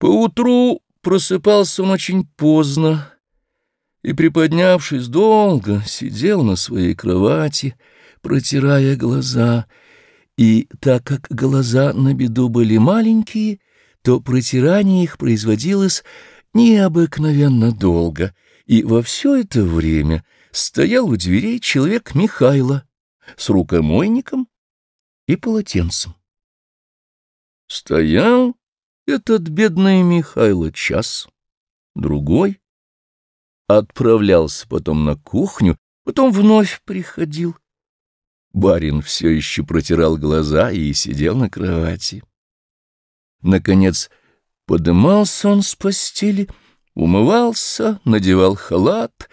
Поутру просыпался он очень поздно и, приподнявшись долго, сидел на своей кровати, протирая глаза, и так как глаза на беду были маленькие, то протирание их производилось необыкновенно долго, и во все это время стоял у дверей человек Михайло с рукомойником и полотенцем. Стоял этот бедный Михайло час, другой, отправлялся потом на кухню, потом вновь приходил. Барин все еще протирал глаза и сидел на кровати. Наконец, подымался он с постели, умывался, надевал халат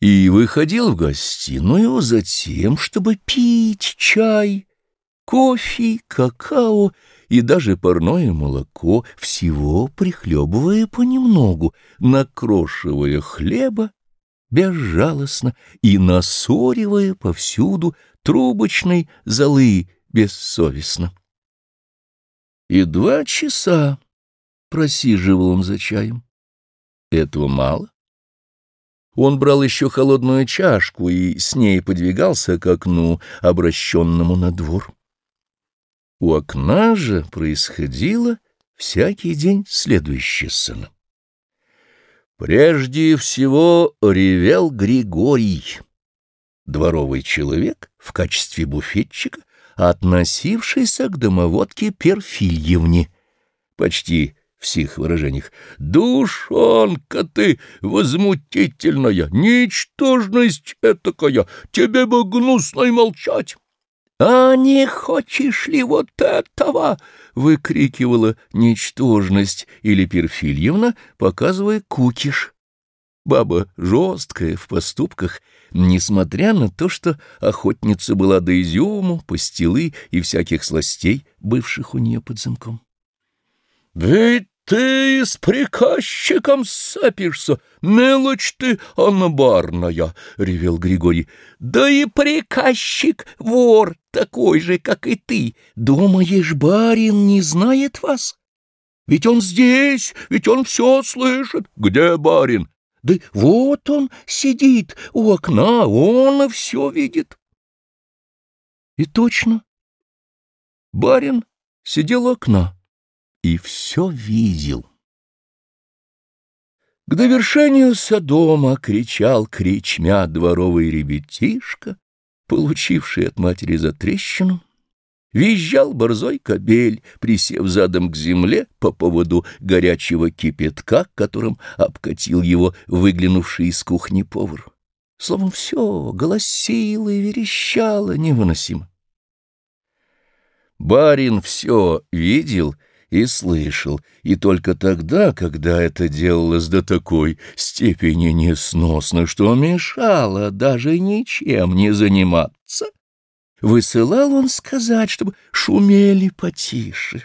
и выходил в гостиную за тем, чтобы пить чай, кофе, какао и даже парное молоко, всего прихлебывая понемногу, накрошивая хлеба безжалостно и насоривая повсюду трубочной золы бессовестно. И два часа просиживал он за чаем. Этого мало. Он брал еще холодную чашку и с ней подвигался к окну, обращенному на двор. У окна же происходило всякий день следующая сцена. Прежде всего ревел Григорий, дворовый человек в качестве буфетчика, относившийся к домоводке Перфильевне, почти в сих выражениях. «Душонка ты возмутительная, ничтожность этакая, тебе бы гнусно молчать!» «А не хочешь ли вот этого?» — выкрикивала ничтожность или Перфильевна, показывая кукиш. Баба жесткая в поступках, несмотря на то, что охотница была до изюму, пастилы и всяких сластей, бывших у нее под замком. «Ведь ты с приказчиком сапишься, мелочь ты анбарная, — ревел Григорий. — Да и приказчик вор такой же, как и ты. Думаешь, барин не знает вас? Ведь он здесь, ведь он все слышит. Где барин? Да вот он сидит у окна, он все видит. И точно, барин сидел у окна и все видел. К довершению Содома кричал кричмя дворовый ребятишка, получивший от матери затрещину, визжал борзой кобель, присев задом к земле по поводу горячего кипятка, которым обкатил его выглянувший из кухни повар. Словом, все голосило и верещало невыносимо. Барин все видел — и слышал, и только тогда, когда это делалось до такой степени несносно, что мешало даже ничем не заниматься, высылал он сказать, чтобы шумели потише.